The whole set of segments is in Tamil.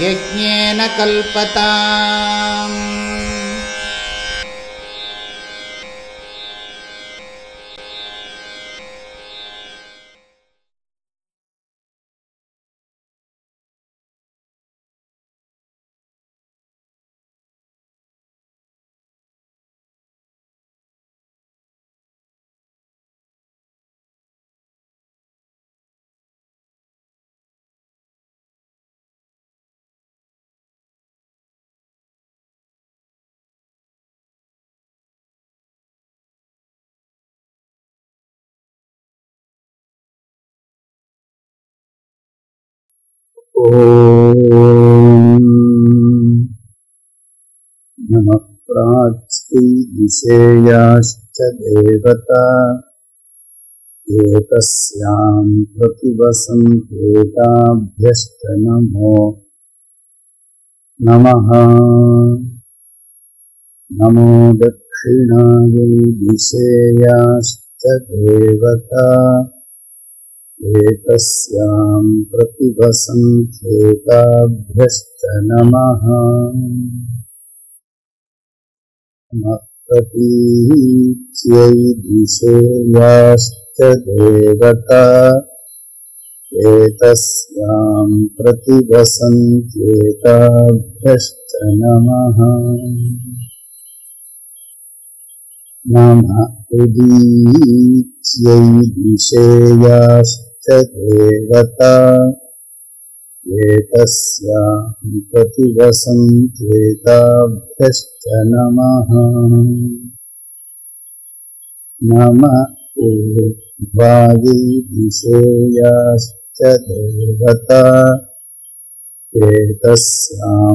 यज्ञेन कल्पताम्। नमः प्राच्यै दिशेयाश्च देवता। एकस्यां प्रतिवसन्तेताभ्यश्च नमो। नमः नमो दक्षिणायै दिशेयाश्च देवता न्त्येताभ्यश्च नमः। मत्प्रतीश्चे याश्च देवता। एतस्यां प्रतिवसन्त्येताभ्यश्च नमः। नमः उदीच्यै दिशेयाश्च देवता ये तस्याहि प्रतिवसन्त्वेताभ्यश्च नमः नम ऊर्ध्वादिदिशेयाश्च देवता ये तस्यां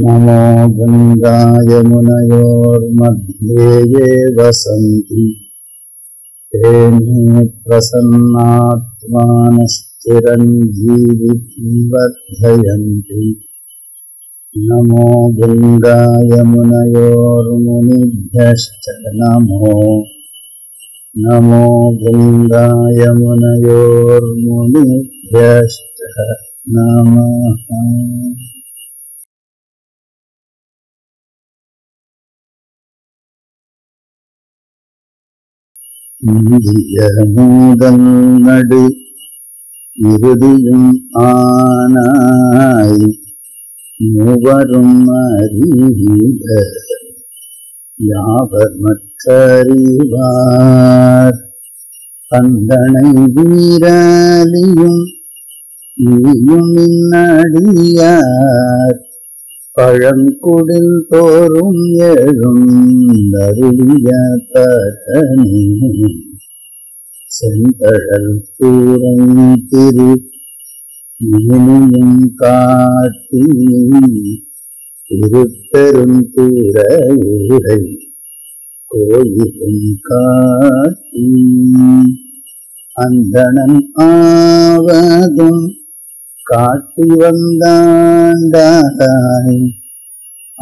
नमो गङ्गायमुनयोर्मध्ये ये वसन्ति। ते मे प्रसन्नात्मानश्चिरञ्जीविवर्धयन्ति नमो गङ्गायमुनयोर्मुनिभ्यश्च नमो नमो गङ्गायमुनयोर्मुनिभ्यश्च नमः இந்தியமூதல் நடு இறுதியும் ஆனாய் மூவரும் அறிந்த யாவர் மற்றறிவார்? தந்தனை வீரலியும் நீயும் இன்னடியார் பழங்குடில் தோறும் எழும் அருளிய தரணி செந்தழல் கூரை திரு மேனியும் காட்டி திருப்பெரும் தூர ஊரை கோயிலும் காட்டி. அந்தனம் ஆவதும் காட்டி வந்தாண்டாய்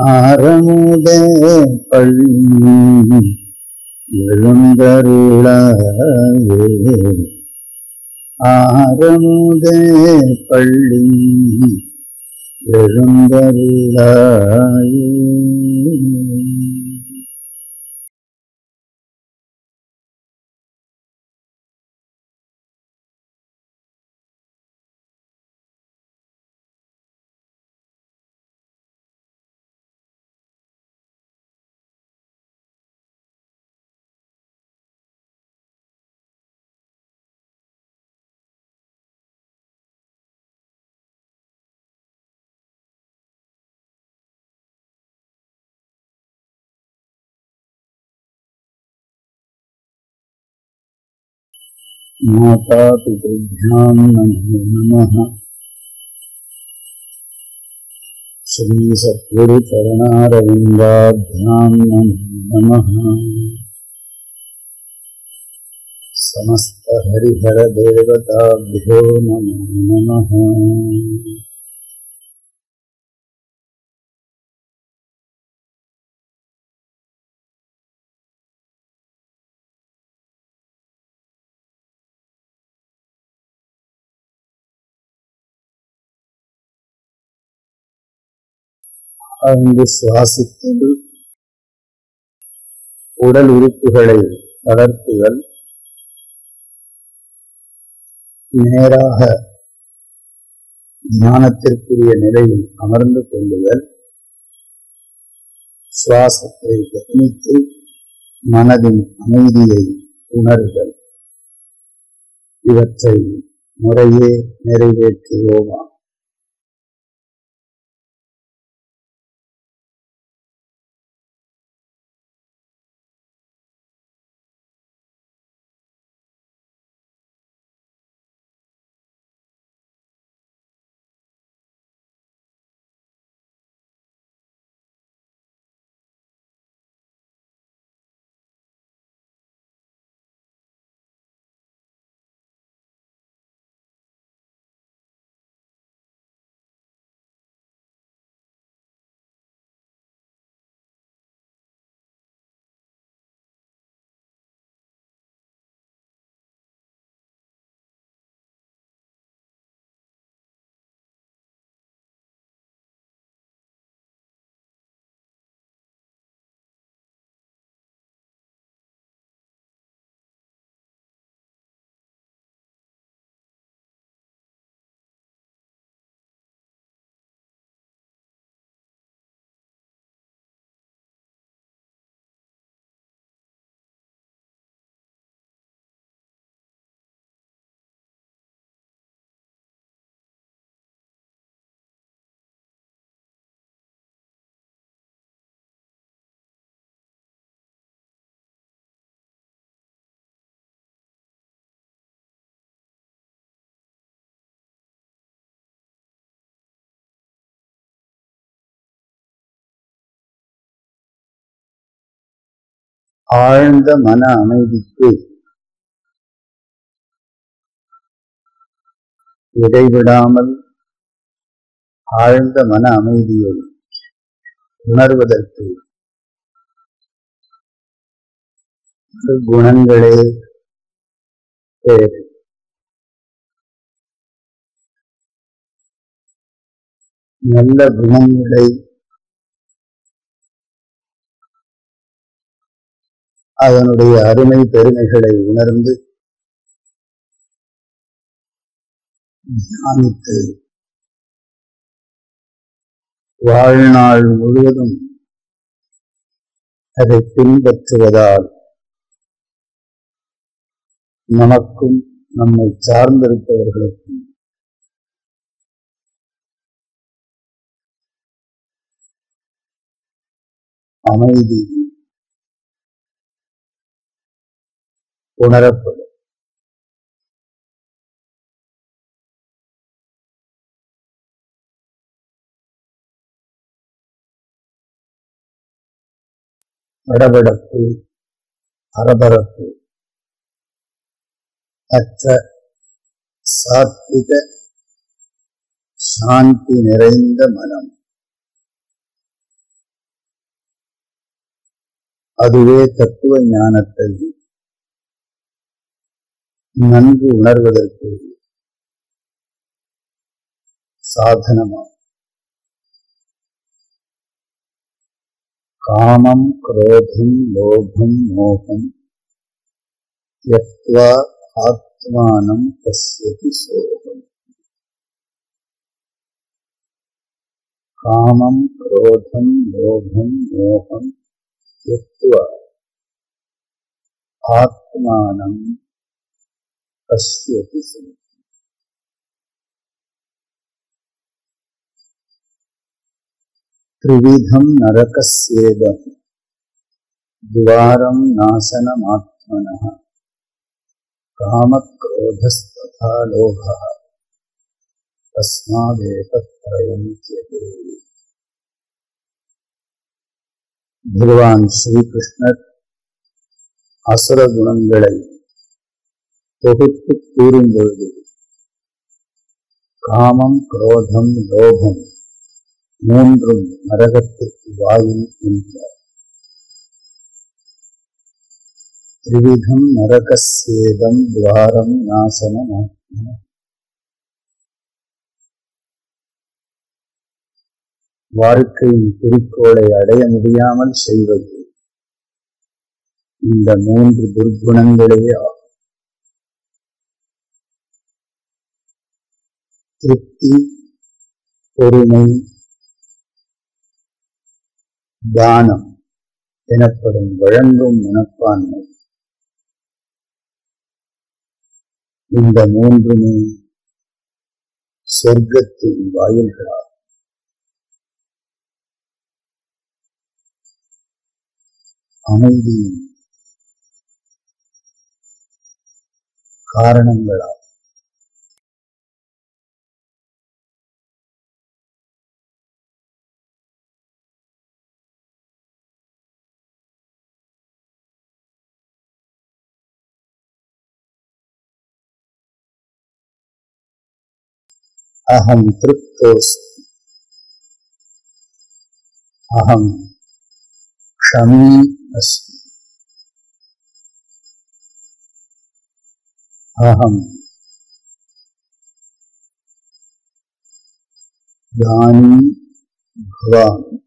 ஆரமுதே பள்ளி எழுந்தருளாயே. ஆரமுதே பள்ளி எழுந்தருளாயே. मातापितृभ्यां नमो नमः श्रीसद्गुरुचरणारविन्दाभ्यां नमो नमः समस्तहरिहरदेवताभ्यो नमो नमः ஆழ்ந்து சுவாசித்தல் உடல் உறுப்புகளை தளர்த்துதல். நேராக ஞானத்திற்குரிய நிலையில் அமர்ந்து கொள்ளுதல். சுவாசத்தை கவனித்து மனதின் அமைதியை உணர்தல். இவற்றை முறையே நிறைவேற்றுவோமா? ஆழ்ந்த மன அமைதிக்கு இடைவிடாமல் ஆழ்ந்த மன அமைதியை உணர்வதற்கு குணங்களே தேவை. நல்ல குணங்களை அதனுடைய அருமை பெருமைகளை உணர்ந்து தியானித்து வாழ்நாள் முழுவதும் அதை பின்பற்றுவதால் நமக்கும் நம்மை சார்ந்திருப்பவர்களுக்கும் அமைதி. உணரப்படும். படபடப்பு பரபரப்பு அற்ற சாத்விக சாந்தி நிறைந்த மனம். அதுவே தத்துவ ஞானத்தை நன்கு உணர்வதற்கு சாதனமாகும் காமம் குரோதம் லோபம் மோகம். யத்வா ஆத்மானம் பசியதி சோகம். காமம் குரோதம் லோபம் மோகம். யத்வா ஆத்மானம் अस्तित्व की समझ त्रिविधम नरकस्येद। द्वारम नाशनमात्मन। लोभ। भगवान श्रीकृष्णर असुर गुण தொகுத்து கூறும் பொழுது காமம் குரோதம் லோகம் மூன்றும் நரகத்திற்கு வாயில் என்கிறார் திரிவிதம் நரகசேதம் துவாரம் நாசனம் வாழ்க்கையின் குறிக்கோளை அடைய முடியாமல் செய்வது இந்த மூன்று துர்குணங்களே ஆகும். திருப்தி பொறுமை தானம் எனப்படும் வழங்கும் மனப்பான்மை. இந்த மூன்றுமே சொர்க்கத்தின் வாயில்களாகும். அமைதியின் காரணங்களாகும். அகம் திருப்தோஸ் அகம் ஷமீ அஸ்மி அகம் யானி பவாமி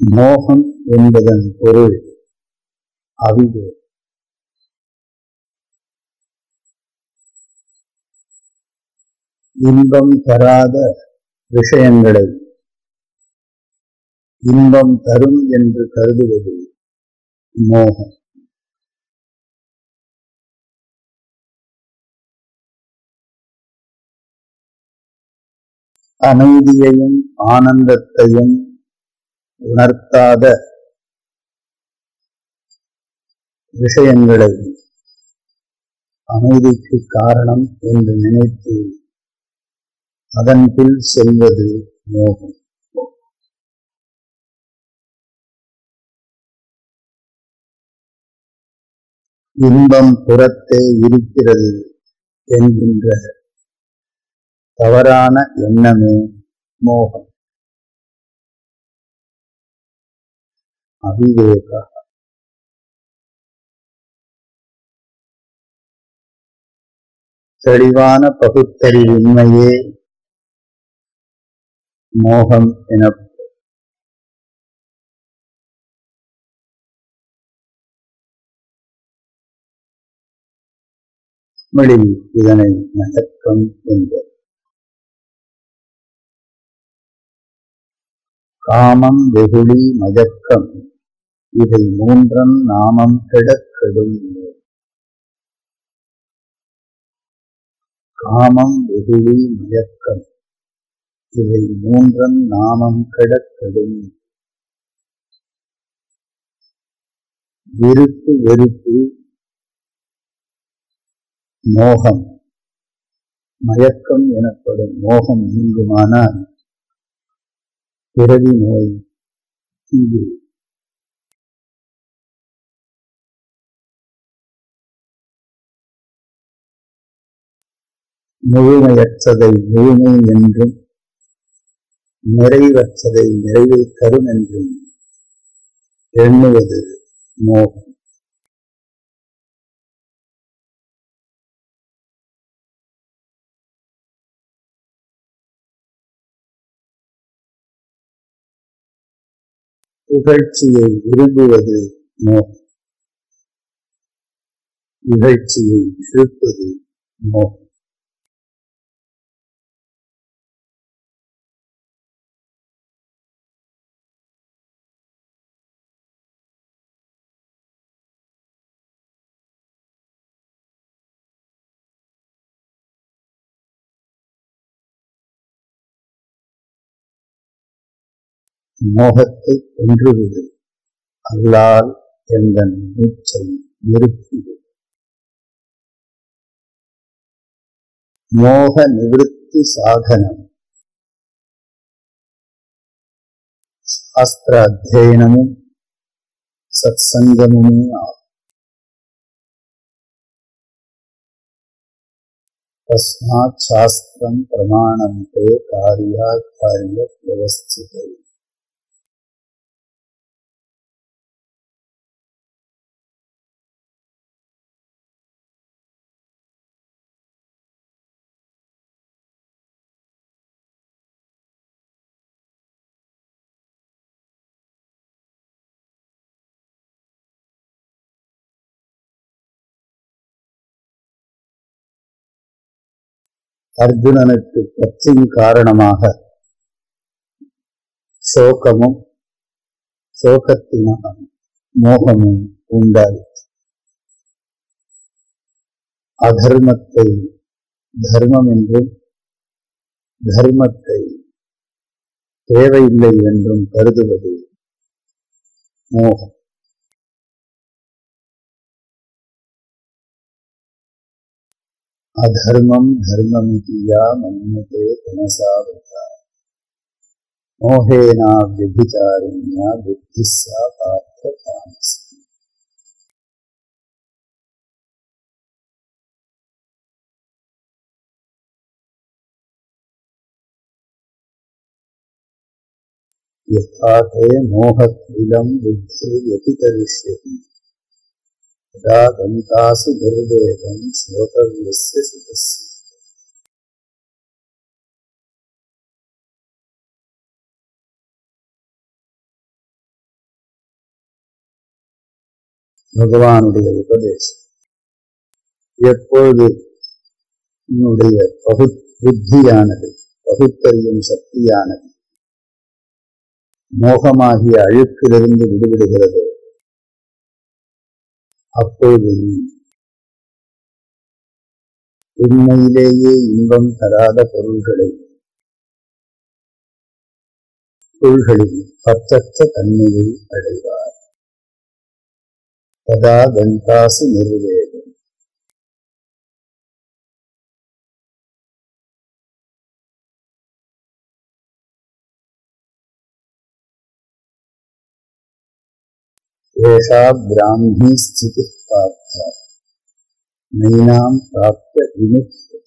மோகம் என்பதன் பொருள் அவிவே இன்பம் தராத விஷயங்களை இன்பம் தரும் என்று கருதுவது மோகம். அமைதியையும் ஆனந்தத்தையும் உணர்த்தாத விஷயங்களை அமைதிக்கு காரணம் என்று நினைத்து அதன் பின் செல்வது மோகம். இன்பம் புறத்தே இருக்கிறது என்கின்ற தவறான எண்ணமே மோகம். அவிவேக தெளிவான பகுத்தறிவின்மையே மோகம் என தமிழில் இதனை மயக்கம் என்பது காமம் வெகுளி மயக்கம் இதை மூன்றன் நாமம் கிடக்கெடும். காமம் வெகுளி மயக்கம். இவை மூன்றன் நாமம் கிடக்கெடும். விருப்பு வெறுப்பு. மோகம். மயக்கம் எனப்படும் மோகம் நீங்குமானால் பிறவி நோய் தீவிரம். முழுமையற்றதை முழுமை என்றும் நிறைவற்றதை நிறைவை தரும் என்றும் எண்ணுவது மோகம். புகழ்ச்சியை விரும்புவது மோகம். இகழ்ச்சியை விருப்பது மோகம். மோகத்தை கொன்றுவிடு அல்லால் எங்கள் மூச்சை நிறுத்திவிடு மோக நிவிருத்தி சாதனம் శాస్త్ర అధ్యయనము సత్సంగము తస్మాత్ శాస్త్రం ప్రమాణంతే కార్యాకార్య వ్యవస్థిత அர்ஜுனனுக்கு பற்றின் காரணமாக சோகமும் சோகத்தினால் மோகமும் உண்டாயிற்று. அதர்மத்தை தர்மம் என்றும் தர்மத்தை தேவையில்லை என்றும் கருதுவது மோகம். अधर्मम धर्ममिति या मन्यते तमसा वृथा। मोहेनाव्यभिचारिण्या बुद्धिः सा पार्थ तामसी यथा ते मोहत्विलं बुद्धि व्यतिकरिष्यति तदा दन्तासु दुर्वेदं श्रोतव्यस्य सुतस्य பகவானுடைய உபதேசம் எப்பொழுது உன்னுடைய பகு புத்தியானது பகுத்தறியும் சக்தியானது மோகமாகிய அழுக்கிலிருந்து விடுவிடுகிறதோ அப்பொழுது உண்மையிலேயே இன்பம் தராத பொருள்களை பொருள்களில் பற்றற்ற தன்மையை அடைவார். ததா கந்தாசு நிர்வேதம் एषा ब्राह्मी स्थितिः पार्थ नैनां प्राप्य विमुच्यते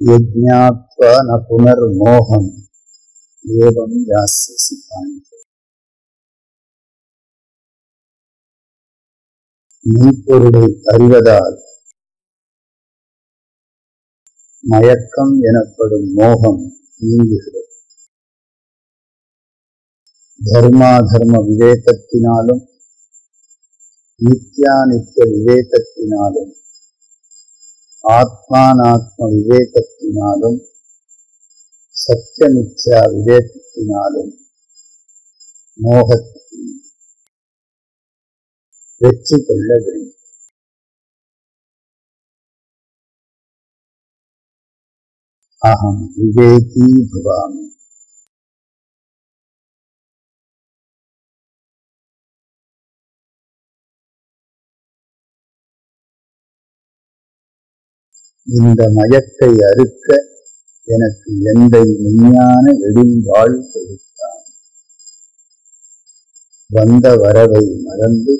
यज्ञात्वा न पुनर्मोहम् एवं यास्यसि पाण्डे மெய்ப்பொருளை அறிவதால் மயக்கம் எனப்படும் மோகம் நீங்குகிறது தர்மாதர்ம விவேகத்தினாலும் நித்யானித்ய விவேகத்தினாலும் ஆத்மானாத்ம விவேகத்தினாலும் சத்திய நித்யா விவேகத்தினாலும் மோகத்தை வெற்றி கொள்ள வேண்டும் அகம் விவேகி பவாமி இந்த மயத்தை அறுக்க எனக்கு எந்த விஞ்ஞான எழுந்தாள் கொடுத்தான். வந்த வரவை மறந்து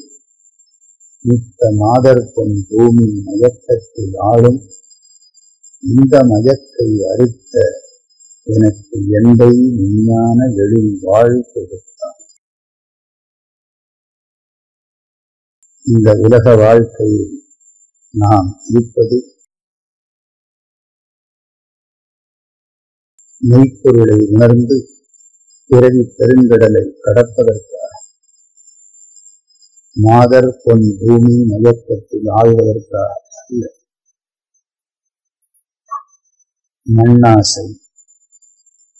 மிக்க மாதர் பொன் பூமி மயக்கத்தில் ஆளும் இந்த மயத்தை அறுத்த எனக்கு எந்தை விஞ்ஞான எழுந்தாள் கொடுத்தான். இந்த உலக வாழ்க்கையில் நாம் இருப்பது மெய்ப்பொருளை உணர்ந்து பிறவி பெருங்கடலை கடப்பதற்காக. மாதர் பொன் பூமி மயக்கத்தில் ஆழ்வதற்காக அல்ல. மண்ணாசை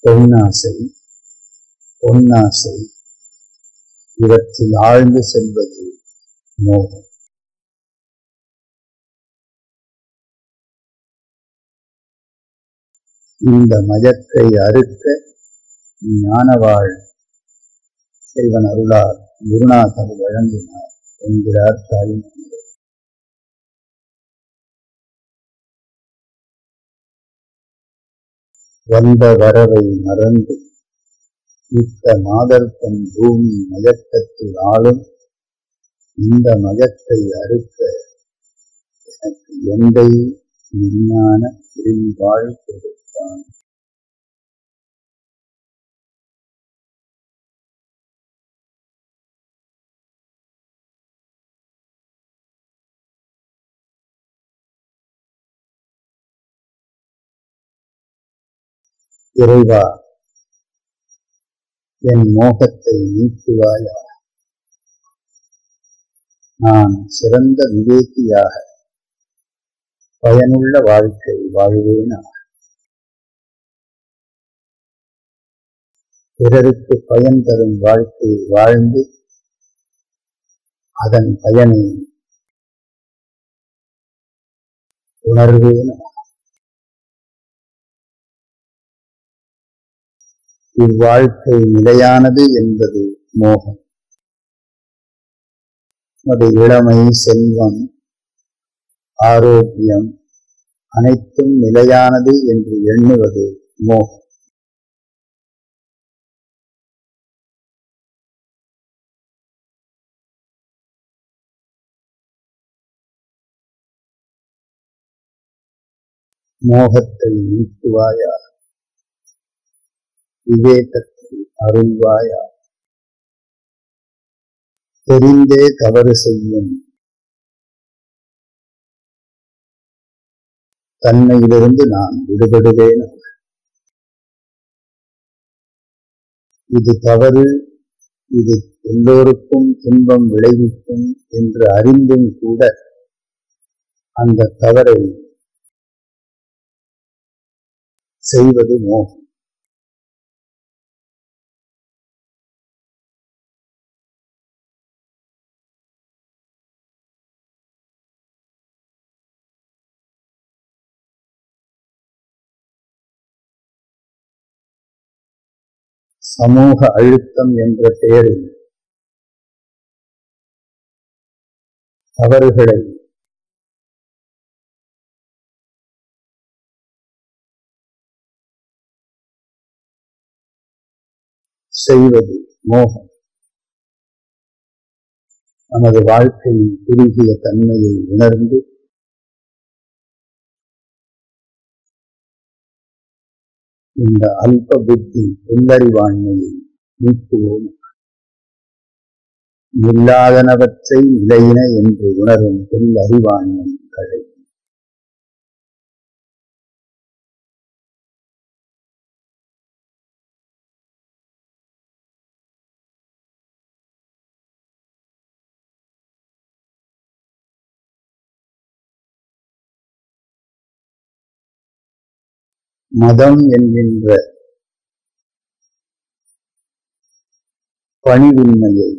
பொன்னாசை பொன்னாசை இவற்றில் ஆழ்ந்து செல்வது மோகம். இந்த மயத்தை அறுக்க ஞானவாழ் செல்வன் அருளார். குருநாதர் வழங்கினார் என்கிறார் தாயின் வந்த வரவை மறந்து இத்த மாதர்த்தம் பூமி மயக்கத்தில் ஆளும் இந்த மயத்தை அறுக்க எனக்கு எந்தை விஞ்ஞான விரிவாழ் கொடுத்தான் இறைவா என் மோகத்தை நீக்குவாயா? நான் சிறந்த விவேக்கியாக பயனுள்ள வாழ்க்கை வாழ்வேனா? பிறருக்கு பயன் தரும் வாழ்க்கை வாழ்ந்து அதன் பயனை உணர்வேன. இவ்வாழ்க்கை நிலையானது என்பது மோகம். அது இளமை செல்வம் ஆரோக்கியம் அனைத்தும் நிலையானது என்று எண்ணுவது மோகம். மோகத்தை நீக்குவாயா? விவேகத்தை அருள்வாயா? தெரிந்தே தவறு செய்யும். தன்மையிலிருந்து நான் விடுபடுவேன் இது தவறு இது எல்லோருக்கும் துன்பம் விளைவிக்கும் என்று அறிந்தும் கூட அந்த தவறை செய்வது மோகம் சமூக அழுத்தம் என்ற பெயரில் தவறுகளை செய்வது மோகம். நமது வாழ்க்கையின் குறுகிய தன்மையை உணர்ந்து இந்த அல்ப புத்தி உள்ளறிவாண்மையை நீக்குவோம். இல்லாதனவற்றை நிலையின என்று உணரும் புல்லறிவாண்மை மதம் என்கின்ற பணிவின்மையை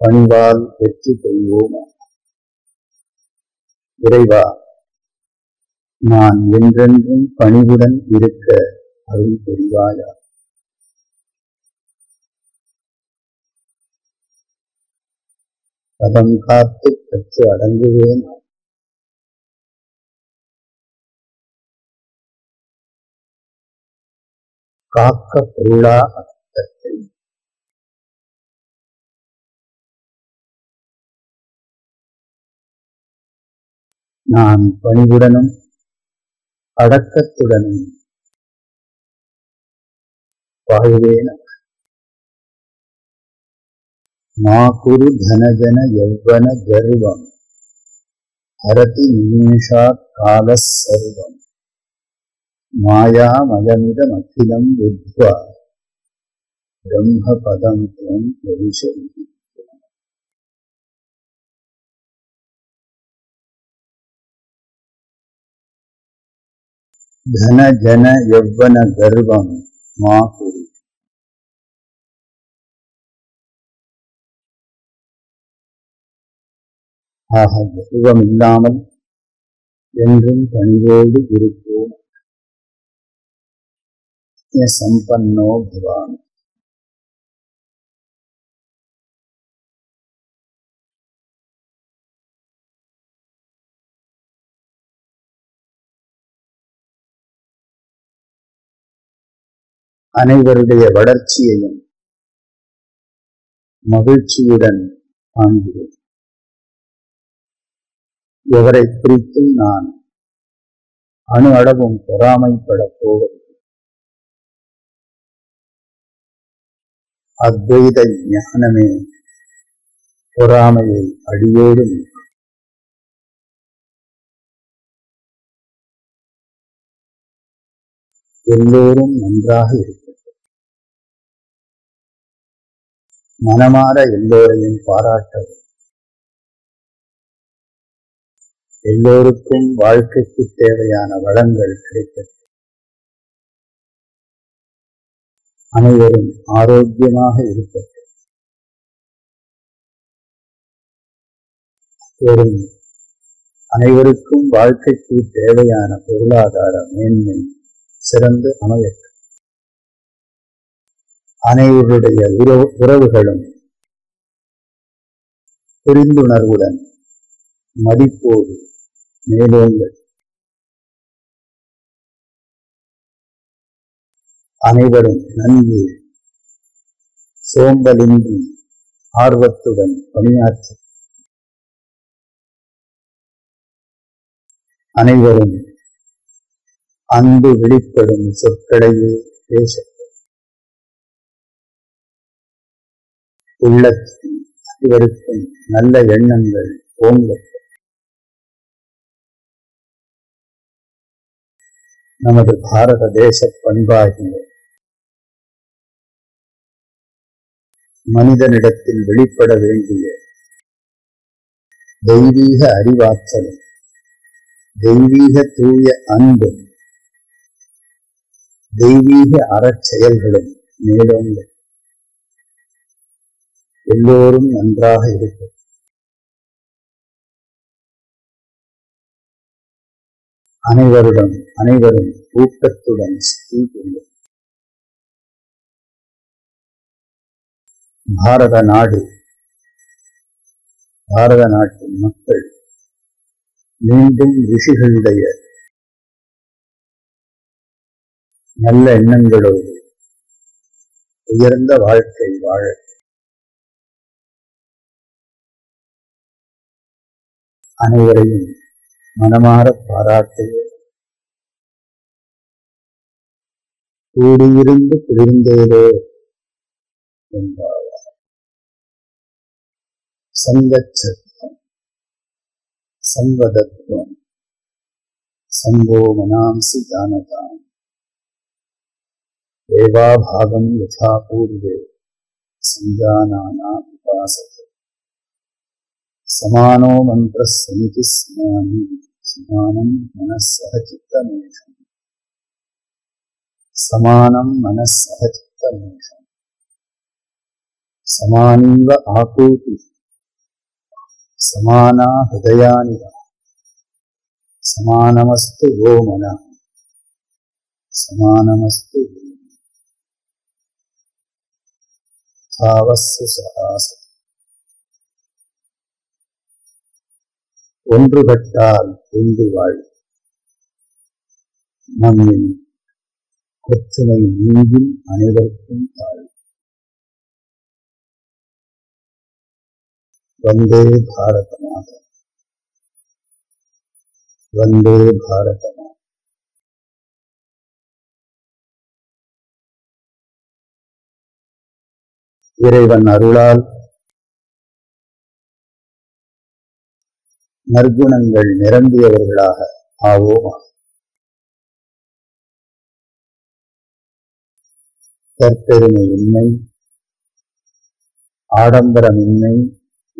பணிவால் வெற்றி கொள்வோமா இறைவா நான் என்றென்றும் பணிவுடன் இருக்க அருள் புரிவாயா? பதம் காத்து பெற்று அடங்குவேன். காக்க பொருளா அர்த்தத்தை நான் பணிவுடனும் அடக்கத்துடனும் வாழ்வேன மா குரு தனஜன யௌவன கர்வம். ஹரதி நிமிஷா கால சர்வம் மாயாமயமிதமகிலம் உத்வா பிரம்ம பதம் துவம் பிரவிசதி தன ஜன யௌவன கர்வம் மா புரி ஆக கர்வம் இல்லாமல் என்றும் பணிவோடு இருப்போம். संपन्नो भवामि அனைவருடைய வளர்ச்சியையும் மகிழ்ச்சியுடன் காண்கிறேன் எவரை குறித்தும் நான் அணு அளவும் பொறாமைப்படப் போவதில்லை அத்வைத ஞானமே பொறாமையை அடியோடு எல்லோரும் நன்றாக இருக்கட்டும் மனமாற எல்லோரையும் பாராட்டவும். எல்லோருக்கும் வாழ்க்கைக்கு தேவையான வளங்கள் கிடைக்கட்டும். அனைவரும் ஆரோக்கியமாக இருக்கட்டும் அனைவருக்கும் வாழ்க்கைக்கு தேவையான பொருளாதார மேன்மை சிறந்து அமையட்டும். அனைவருடைய உறவு உறவுகளும் புரிந்துணர்வுடன் மதிப்போடு மேலோங்கள் அனைவரும் நன்கு சோம்பலின்றி ஆர்வத்துடன் பணியாற்ற. அனைவரும் அன்பு வெளிப்படும் சொற்களையே பேச உள்ளத்தில் அனைவருக்கும் நல்ல எண்ணங்கள் ஓங்கட்டும். நமது பாரத தேச பண்பாகிய மனிதனிடத்தில் வெளிப்பட வேண்டிய தெய்வீக அறிவாற்றலும் தெய்வீக தூய அன்பும் தெய்வீக அறச்செயல்களும் மேலோங்க எல்லோரும் நன்றாக இருக்கும் அனைவருடன் அனைவரும் ஊக்கத்துடன் கொள்ளும் பாரத நாடு. பாரத நாட்டு மக்கள் மீண்டும் ரிஷிகளுடைய நல்ல எண்ணங்களோடு உயர்ந்த வாழ்க்கை வாழ அனைவரையும் மனமாற பாராட்டுவேன் கூடியிருந்து குளிர்ந்தேதோ என்றார் சங்கச்சத்துவம் சங்கதத்துவம். சங்கோ மனாம்சி ஜானதாம் தேவாபாகம் யதா பூர்வே சஞ்சானானா உபாசத்தை சமானோ மந்திர சந்தி ஸ்மானி சமானம் மனசக சித்தமேஷம் சமானம் மனசக சித்தமேஷம் சமானிவ ஆகூதி సమానా హృదయాని సమానమస్తు గో మన సమానమస్తు భావస్సు సహాస ஒன்றுபட்டால் ஒன்று வாழ்। நம்மின் கொற்றுமை நீங்கில் அனைவருக்கும் தாழ்। வந்தே பாரத வந்தே பாரத இறைவன் அருளால் நற்குணங்கள் நிரம்பியவர்களாக ஆவோமா. தற்பெருமையின்மை ஆடம்பரமின்மை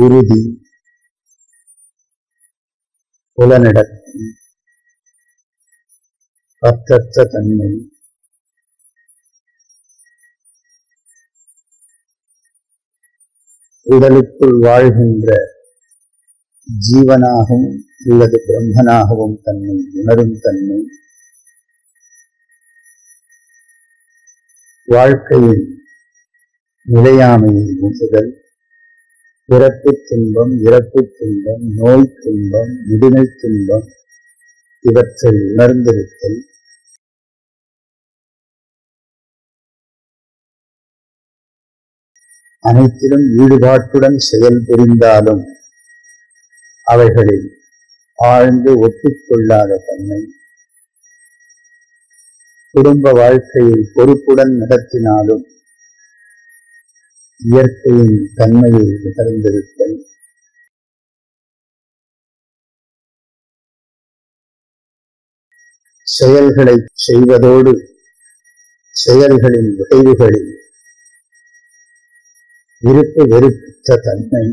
உறுதி. புலனடக்கம் பற்றற்ற தன்மை. உடலுக்குள் வாழ்கின்ற ஜீவனாகவும் அல்லது பிரம்மனாகவும் தன்னை உணரும் தன்மை. வாழ்க்கையின் நிலையாமையை உணர்தல். பிறப்பு துன்பம் இறப்பு துன்பம் நோய் துன்பம் முதுமை துன்பம் இவற்றை உணர்ந்திருத்தல். அனைத்திலும் ஈடுபாட்டுடன் செயல் புரிந்தாலும் அவைகளில் ஆழ்ந்து ஒட்டிக்கொள்ளாத தன்மை. குடும்ப வாழ்க்கையை பொறுப்புடன் நடத்தினாலும் இயற்கையின் தன்மையை உணர்ந்திருத்தல். செயல்களை செய்வதோடு செயல்களின் விளைவுகளில் இருப்பு வெறுத்த தன்மை.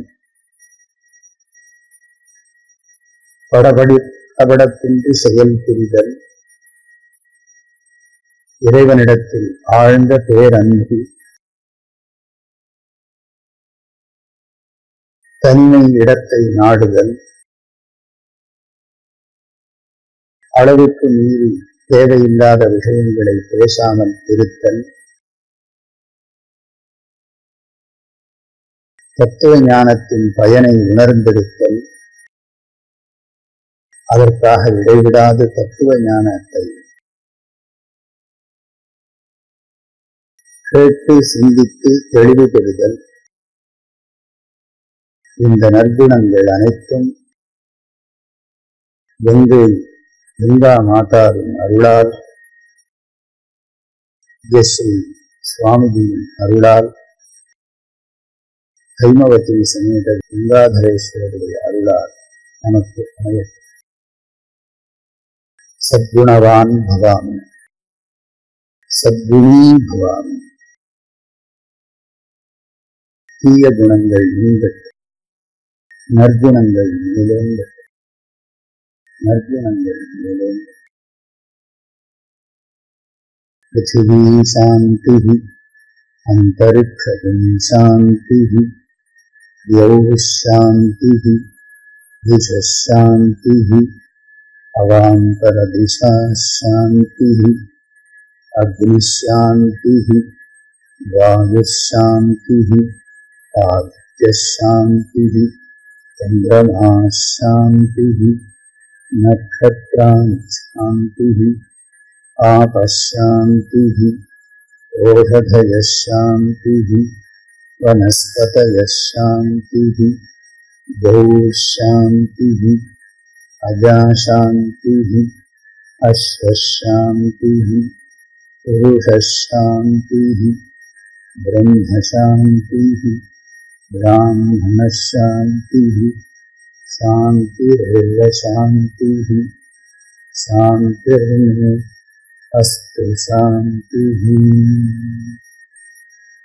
படபடி படபடப்பின்றி செயல் புரிதல். இறைவனிடத்தில் ஆழ்ந்த பேரன்பு. தனிமை இடத்தை நாடுதல். அளவுக்கு மீறி தேவையில்லாத விஷயங்களை பேசாமல் இருத்தல். தத்துவ ஞானத்தின் பயனை உணர்ந்தெடுத்தல் அதற்காக இடைவிடாது தத்துவ ஞானத்தை. கேட்டு சிந்தித்து தெளிவு பெறுதல். இந்த நற்குணங்கள் அனைத்தும் கங்கை கங்கா மாதாவின் அருளால். ஸ்ரீ சுவாமிஜியின் அருளால். கைமவதி சமேத கங்காதரேஸ்வரருடைய அருளால் நமக்கு அமைய சத்குணவான் பவாமி. சத்குணீ பவாமி. தீய குணங்கள் நீங்கட்டும். நற்குணங்கள் நிறைந்த நற்குணங்கள் நிறைந்த பிருத்திவி சாந்தி அந்தரிக்ஷம் சாந்தி தியௌஷாந்தி திசாந்தி அவாந்தரதிசா சாந்தி அக்னிஷாந்தி வாயுஷாந்தி चन्द्रमा शान्तिः नक्षत्राणि शान्तिः आपशान्तिः ओषधयः शान्तिः वनस्पतयः शान्तिः गौशान्तिः अजाशान्तिः अश्वशान्तिः पुरुषशान्तिः ब्रह्मशान्तिः ब्राह्मणशान्तिः। शान्तिरेव शान्तिः। शान्तिर्मे अस्तु शान्तिः।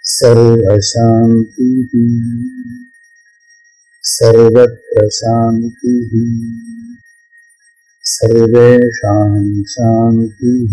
सर्वशान्तिः। सर्वत्र शान्तिः। सर्वेषां शान्तिः।